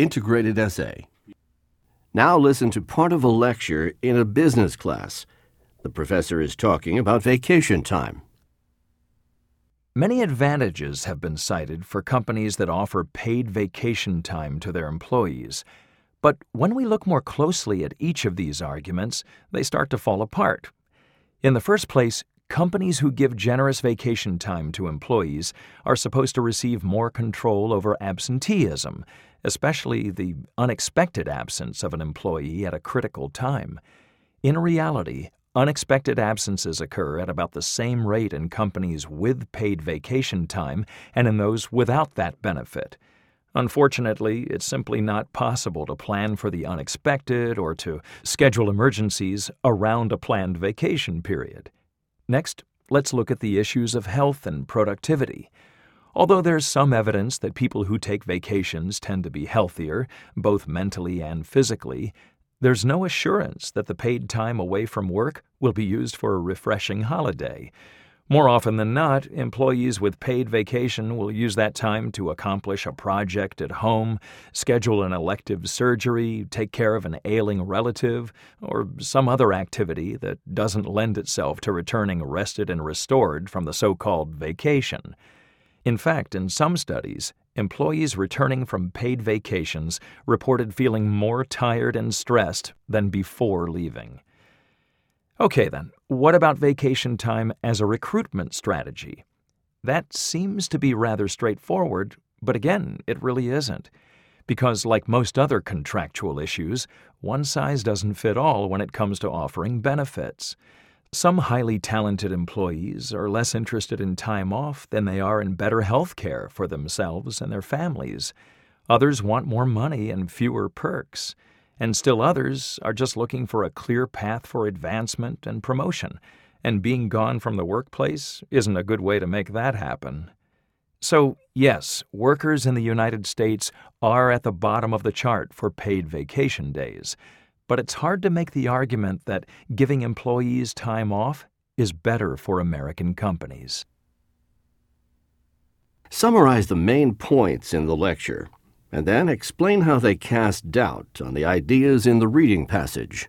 integrated essay. Now listen to part of a lecture in a business class. The professor is talking about vacation time. Many advantages have been cited for companies that offer paid vacation time to their employees. But when we look more closely at each of these arguments, they start to fall apart. In the first place, companies who give generous vacation time to employees are supposed to receive more control over absenteeism, especially the unexpected absence of an employee at a critical time. In reality, Unexpected absences occur at about the same rate in companies with paid vacation time and in those without that benefit. Unfortunately, it's simply not possible to plan for the unexpected or to schedule emergencies around a planned vacation period. Next, let's look at the issues of health and productivity. Although there's some evidence that people who take vacations tend to be healthier, both mentally and physically, there's no assurance that the paid time away from work will be used for a refreshing holiday. More often than not, employees with paid vacation will use that time to accomplish a project at home, schedule an elective surgery, take care of an ailing relative, or some other activity that doesn't lend itself to returning rested and restored from the so called vacation. In fact, in some studies, employees returning from paid vacations reported feeling more tired and stressed than before leaving. Okay, then, what about vacation time as a recruitment strategy? That seems to be rather straightforward, but again, it really isn't. Because, like most other contractual issues, one size doesn't fit all when it comes to offering benefits. Some highly talented employees are less interested in time off than they are in better health care for themselves and their families. Others want more money and fewer perks. And still others are just looking for a clear path for advancement and promotion. And being gone from the workplace isn't a good way to make that happen. So, yes, workers in the United States are at the bottom of the chart for paid vacation days but it's hard to make the argument that giving employees time off is better for American companies. Summarize the main points in the lecture, and then explain how they cast doubt on the ideas in the reading passage.